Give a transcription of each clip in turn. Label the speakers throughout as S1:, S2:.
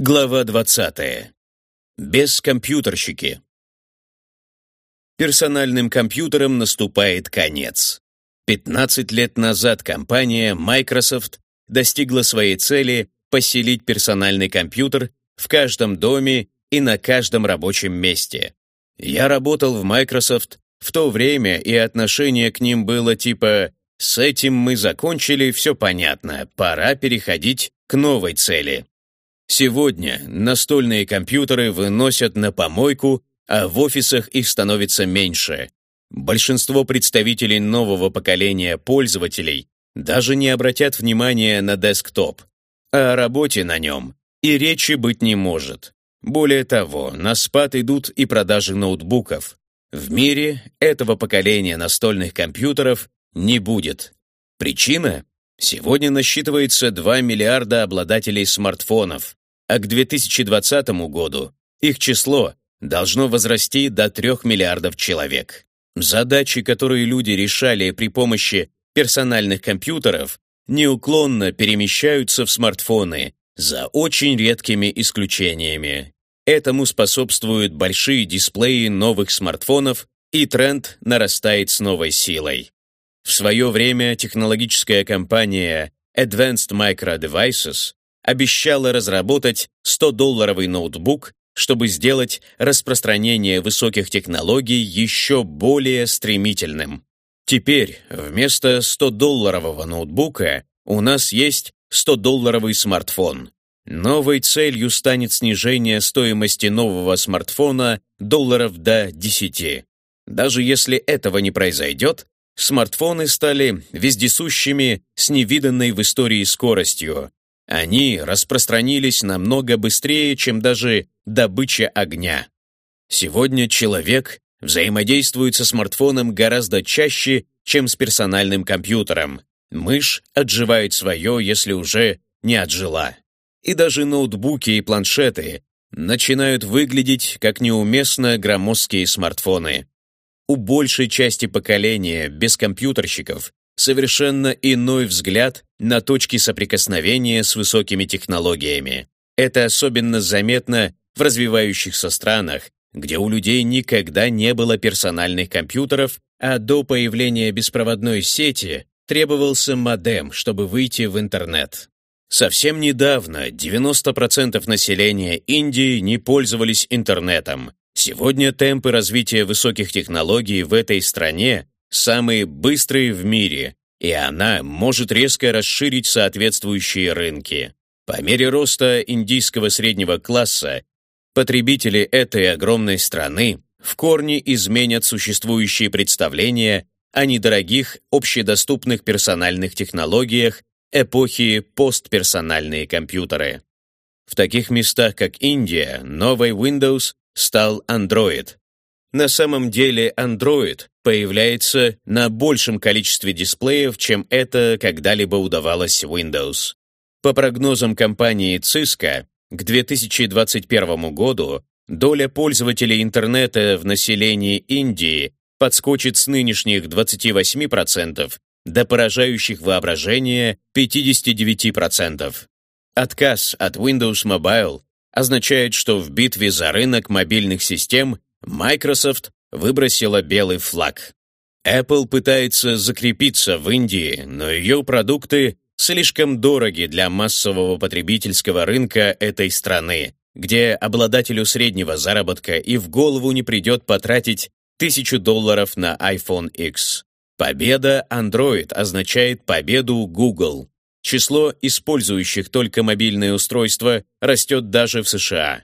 S1: Глава 20. Бескомпьютерщики. Персональным компьютерам наступает конец. 15 лет назад компания Microsoft достигла своей цели поселить персональный компьютер в каждом доме и на каждом рабочем месте. Я работал в Microsoft в то время, и отношение к ним было типа «с этим мы закончили, все понятно, пора переходить к новой цели». Сегодня настольные компьютеры выносят на помойку, а в офисах их становится меньше. Большинство представителей нового поколения пользователей даже не обратят внимания на десктоп, а о работе на нем и речи быть не может. Более того, на спад идут и продажи ноутбуков. В мире этого поколения настольных компьютеров не будет. Причина? Сегодня насчитывается 2 миллиарда обладателей смартфонов, а к 2020 году их число должно возрасти до 3 миллиардов человек. Задачи, которые люди решали при помощи персональных компьютеров, неуклонно перемещаются в смартфоны, за очень редкими исключениями. Этому способствуют большие дисплеи новых смартфонов, и тренд нарастает с новой силой. В свое время технологическая компания Advanced Micro Devices обещала разработать 100-долларовый ноутбук, чтобы сделать распространение высоких технологий еще более стремительным. Теперь вместо 100-долларового ноутбука у нас есть 100-долларовый смартфон. Новой целью станет снижение стоимости нового смартфона долларов до 10. Даже если этого не произойдет, смартфоны стали вездесущими с невиданной в истории скоростью, они распространились намного быстрее, чем даже добыча огня. Сегодня человек взаимодействует со смартфоном гораздо чаще, чем с персональным компьютером. Мышь отживает свое, если уже не отжила. И даже ноутбуки и планшеты начинают выглядеть как неуместно громоздкие смартфоны. У большей части поколения бескомпьютерщиков совершенно иной взгляд на точки соприкосновения с высокими технологиями. Это особенно заметно в развивающихся странах, где у людей никогда не было персональных компьютеров, а до появления беспроводной сети требовался модем, чтобы выйти в интернет. Совсем недавно 90% населения Индии не пользовались интернетом. Сегодня темпы развития высоких технологий в этой стране самые быстрые в мире, и она может резко расширить соответствующие рынки. По мере роста индийского среднего класса потребители этой огромной страны в корне изменят существующие представления о недорогих общедоступных персональных технологиях эпохи постперсональные компьютеры. В таких местах, как Индия, новый Windows стал Android, на самом деле Android появляется на большем количестве дисплеев, чем это когда-либо удавалось Windows. По прогнозам компании Cisco, к 2021 году доля пользователей интернета в населении Индии подскочит с нынешних 28% до поражающих воображение 59%. Отказ от Windows Mobile означает, что в битве за рынок мобильных систем Microsoft выбросила белый флаг. Apple пытается закрепиться в Индии, но ее продукты слишком дороги для массового потребительского рынка этой страны, где обладателю среднего заработка и в голову не придет потратить тысячу долларов на iPhone X. Победа Android означает победу Google. Число использующих только мобильные устройства растет даже в США.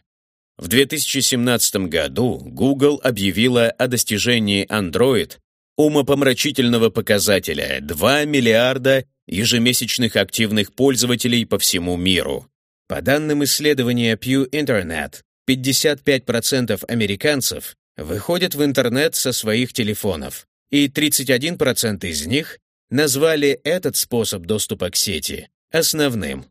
S1: В 2017 году Google объявила о достижении Android умопомрачительного показателя 2 миллиарда ежемесячных активных пользователей по всему миру. По данным исследования Pew Internet, 55% американцев выходят в интернет со своих телефонов, и 31% из них назвали этот способ доступа к сети основным.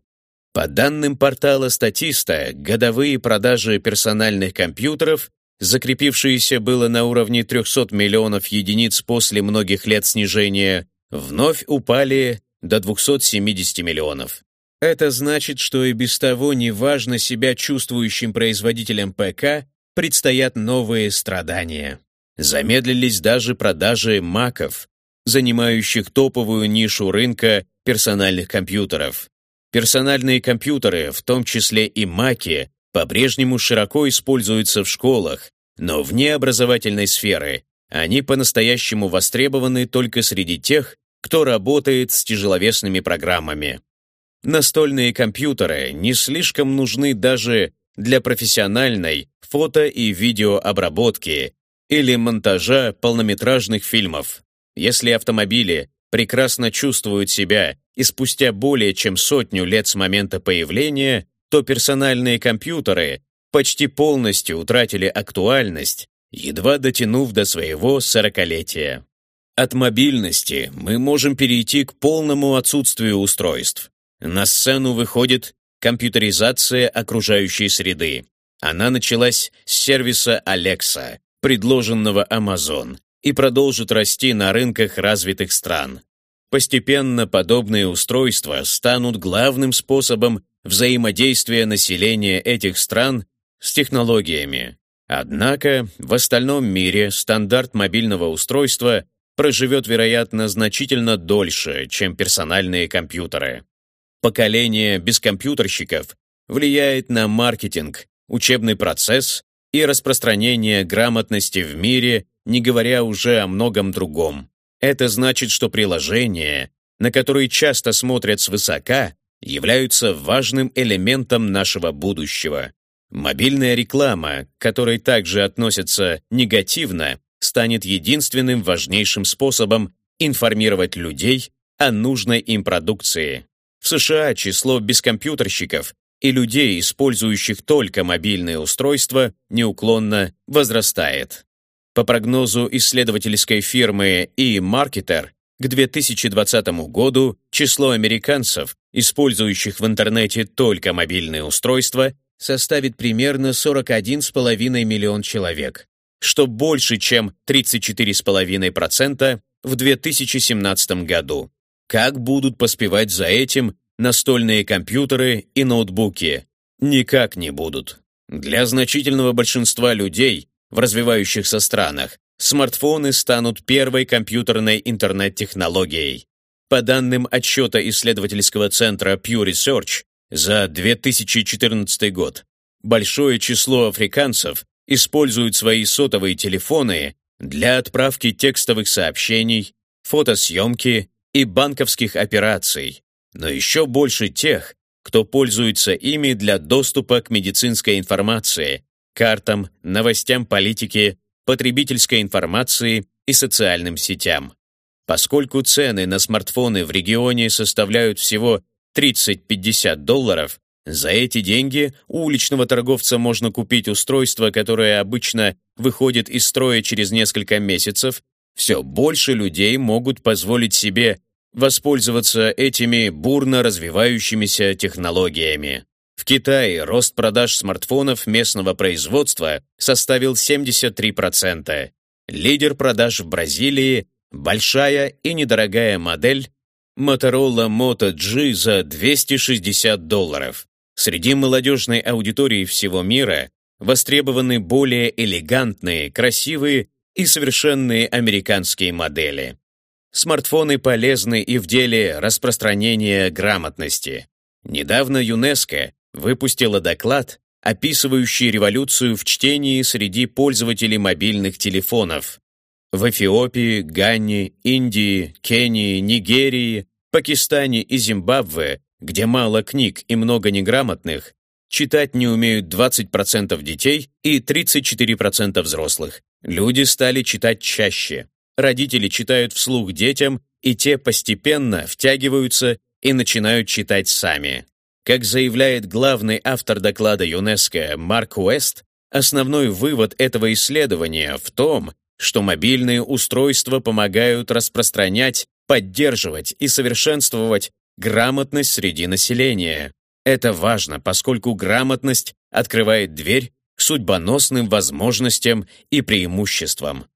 S1: По данным портала Статиста, годовые продажи персональных компьютеров, закрепившиеся было на уровне 300 миллионов единиц после многих лет снижения, вновь упали до 270 миллионов. Это значит, что и без того неважно себя чувствующим производителям ПК предстоят новые страдания. Замедлились даже продажи маков, занимающих топовую нишу рынка персональных компьютеров. Персональные компьютеры, в том числе и маки, по-прежнему широко используются в школах, но вне образовательной сферы они по-настоящему востребованы только среди тех, кто работает с тяжеловесными программами. Настольные компьютеры не слишком нужны даже для профессиональной фото- и видеообработки или монтажа полнометражных фильмов. Если автомобили прекрасно чувствуют себя и спустя более чем сотню лет с момента появления, то персональные компьютеры почти полностью утратили актуальность, едва дотянув до своего сорокалетия. От мобильности мы можем перейти к полному отсутствию устройств. На сцену выходит компьютеризация окружающей среды. Она началась с сервиса Alexa, предложенного Amazon, и продолжит расти на рынках развитых стран. Постепенно подобные устройства станут главным способом взаимодействия населения этих стран с технологиями. Однако в остальном мире стандарт мобильного устройства проживет, вероятно, значительно дольше, чем персональные компьютеры. Поколение бескомпьютерщиков влияет на маркетинг, учебный процесс и распространение грамотности в мире, не говоря уже о многом другом. Это значит, что приложения, на которые часто смотрят свысока, являются важным элементом нашего будущего. Мобильная реклама, к которой также относятся негативно, станет единственным важнейшим способом информировать людей о нужной им продукции. В США число бескомпьютерщиков и людей, использующих только мобильные устройства, неуклонно возрастает. По прогнозу исследовательской фирмы eMarketer, к 2020 году число американцев, использующих в интернете только мобильные устройства, составит примерно 41,5 миллион человек, что больше, чем 34,5% в 2017 году. Как будут поспевать за этим настольные компьютеры и ноутбуки? Никак не будут. Для значительного большинства людей в развивающихся странах смартфоны станут первой компьютерной интернет-технологией. По данным отчета исследовательского центра Pew Research за 2014 год, большое число африканцев используют свои сотовые телефоны для отправки текстовых сообщений, фотосъемки и банковских операций, но еще больше тех, кто пользуется ими для доступа к медицинской информации, картам, новостям политики, потребительской информации и социальным сетям. Поскольку цены на смартфоны в регионе составляют всего 30-50 долларов, за эти деньги у уличного торговца можно купить устройство, которое обычно выходит из строя через несколько месяцев. Все больше людей могут позволить себе воспользоваться этими бурно развивающимися технологиями. В Китае рост продаж смартфонов местного производства составил 73%. Лидер продаж в Бразилии – большая и недорогая модель Motorola Moto G за 260 долларов. Среди молодежной аудитории всего мира востребованы более элегантные, красивые и совершенные американские модели. Смартфоны полезны и в деле распространения грамотности. Недавно ЮНЕСКО выпустила доклад, описывающий революцию в чтении среди пользователей мобильных телефонов. В Эфиопии, Ганне, Индии, Кении, Нигерии, Пакистане и Зимбабве, где мало книг и много неграмотных, читать не умеют 20% детей и 34% взрослых. Люди стали читать чаще. Родители читают вслух детям, и те постепенно втягиваются и начинают читать сами. Как заявляет главный автор доклада ЮНЕСКО Марк Уэст, основной вывод этого исследования в том, что мобильные устройства помогают распространять, поддерживать и совершенствовать грамотность среди населения. Это важно, поскольку грамотность открывает дверь к судьбоносным возможностям и преимуществам.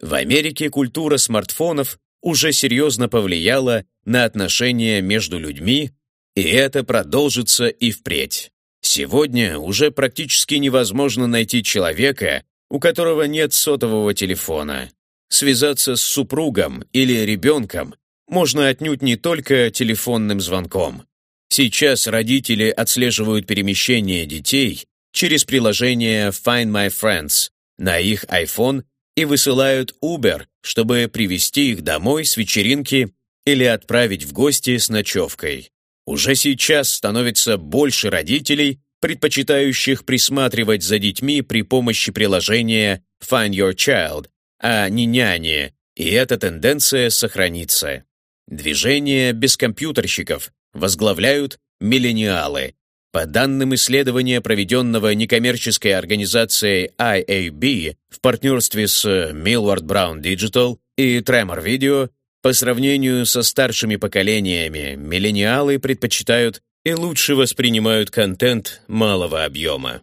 S1: В Америке культура смартфонов уже серьезно повлияла на отношения между людьми И это продолжится и впредь. Сегодня уже практически невозможно найти человека, у которого нет сотового телефона. Связаться с супругом или ребенком можно отнюдь не только телефонным звонком. Сейчас родители отслеживают перемещение детей через приложение Find My Friends на их iPhone и высылают Uber, чтобы привести их домой с вечеринки или отправить в гости с ночевкой. Уже сейчас становится больше родителей, предпочитающих присматривать за детьми при помощи приложения Find Your Child, а не няни, и эта тенденция сохранится. Движение бескомпьютерщиков возглавляют миллениалы. По данным исследования, проведенного некоммерческой организацией IAB в партнерстве с Millward Brown Digital и Tremor Video, по сравнению со старшими поколениями, миллениалы предпочитают и лучше воспринимают контент малого объема.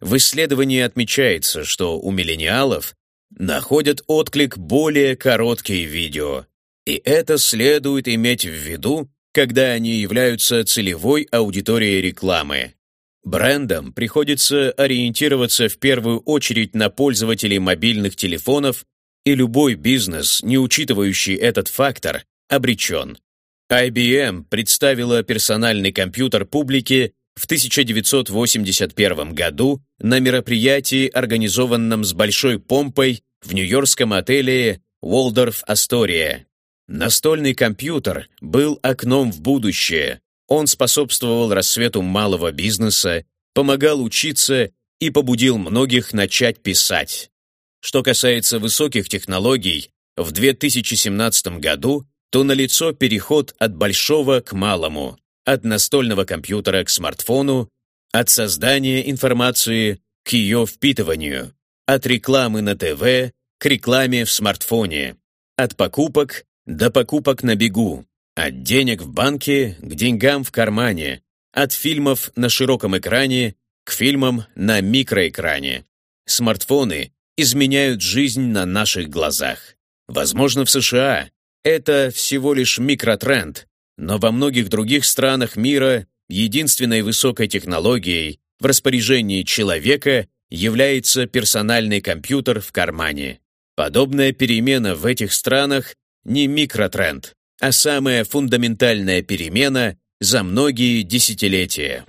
S1: В исследовании отмечается, что у миллениалов находят отклик более короткие видео, и это следует иметь в виду, когда они являются целевой аудиторией рекламы. Брендам приходится ориентироваться в первую очередь на пользователей мобильных телефонов, и любой бизнес, не учитывающий этот фактор, обречен. IBM представила персональный компьютер публике в 1981 году на мероприятии, организованном с большой помпой в нью-йоркском отеле Waldorf Astoria. Настольный компьютер был окном в будущее. Он способствовал рассвету малого бизнеса, помогал учиться и побудил многих начать писать. Что касается высоких технологий, в 2017 году то налицо переход от большого к малому, от настольного компьютера к смартфону, от создания информации к ее впитыванию, от рекламы на ТВ к рекламе в смартфоне, от покупок до покупок на бегу, от денег в банке к деньгам в кармане, от фильмов на широком экране к фильмам на микроэкране. Смартфоны изменяют жизнь на наших глазах. Возможно, в США это всего лишь микротренд, но во многих других странах мира единственной высокой технологией в распоряжении человека является персональный компьютер в кармане. Подобная перемена в этих странах не микротренд, а самая фундаментальная перемена за многие десятилетия.